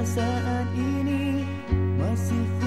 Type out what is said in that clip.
Saat ini masih